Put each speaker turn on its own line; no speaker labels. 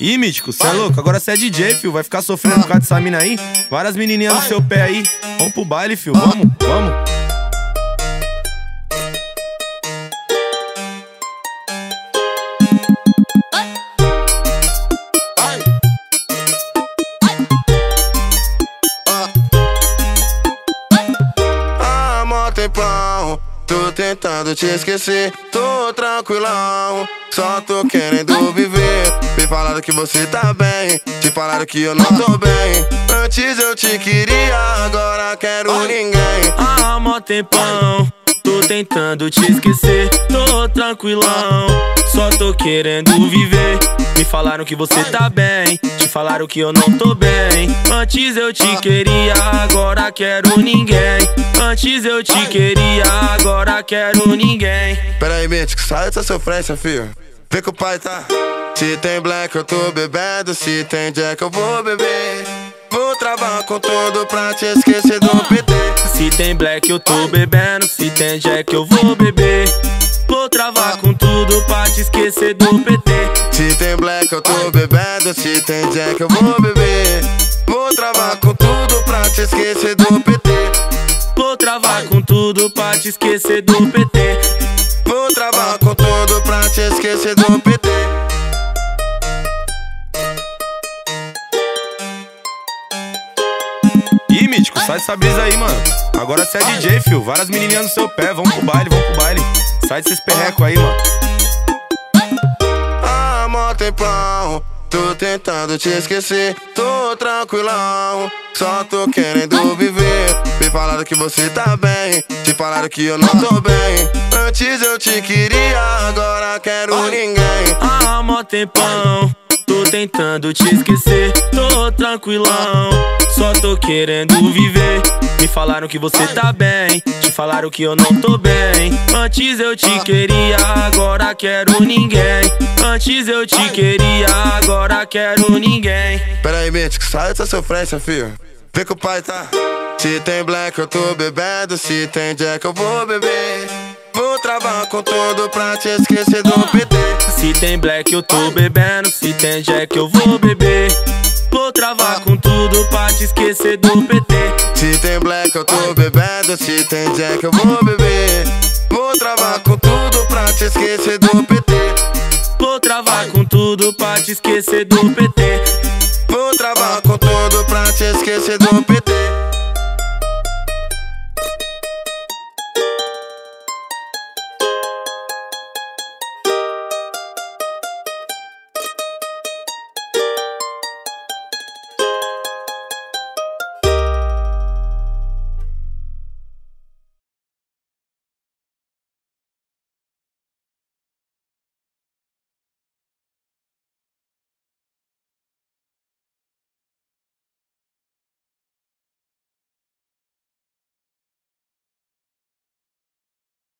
Ih, mítico, cê é louco? Agora cê é DJ, fio. Vai ficar sofrendo por causa dessa mina aí? Várias menininhas no seu pé aí. Vamos pro baile, fio. Vamos, vamos.
Tô tentando te esquecer. Tô tranquilão, só tô querendo viver. Me falaram que você tá bem, te falaram que eu não tô bem. Antes eu te queria, agora quero ninguém.
Há mó tempão, tô tentando te esquecer. Tô tranquilão, só tô querendo viver. Me falaram que você tá bem, te falaram que eu não tô bem. Antes eu te queria, agora quero ninguém. Antes eu te queria, agora quero ninguém.
Pera aí, Mítico, sai dessa sofrência, filho. Vê que o pai tá. Se tem black, eu tô bebendo. Se tem jack, eu vou beber. Vou travar com tudo pra te esquecer do PT.
Se tem black eu tô bebendo, se tem jack eu vou beber. Vou travar com tudo pra te esquecer do PT.
Se tem black, eu tô bebendo. Se tem jack, eu vou beber. Vou travar com tudo pra te esquecer do PT.
Vou travar com tudo pra te esquecer do PT.
Vou travar com tudo pra te esquecer do PT.
Ih, mítico, sai dessa brisa aí, mano. Agora cê é DJ, fio. Várias menininhas no seu pé. Vamos pro baile, vamos pro baile. Sai desses perrecos aí, mano.
Há mó tempão, tô tentando te esquecer. Tô tranquilão, só tô querendo viver. Me falaram que você tá bem, te falaram que eu não tô bem. Antes eu te queria, agora quero ninguém.
Há mó tempão, tentando te esquecer. Tô tranquilão, só tô querendo viver. Me falaram que você tá bem, te falaram que eu não tô bem. Antes eu te queria, agora quero ninguém. Antes eu te queria, agora quero ninguém.
Pera aí, Mítico, sai dessa sofrência, filho. Vê que o pai tá. Se tem black, eu tô bebendo. Se tem jack, eu vou beber. Vou travar com tudo pra te esquecer do PT.
Se tem black eu tô bebendo, se tem jack eu vou beber. Vou travar com tudo pra te esquecer do PT.
Se tem black, eu tô bebendo. Se tem jack, eu vou beber. Vou travar com tudo pra te esquecer do PT.
Vou travar com tudo pra te esquecer do PT.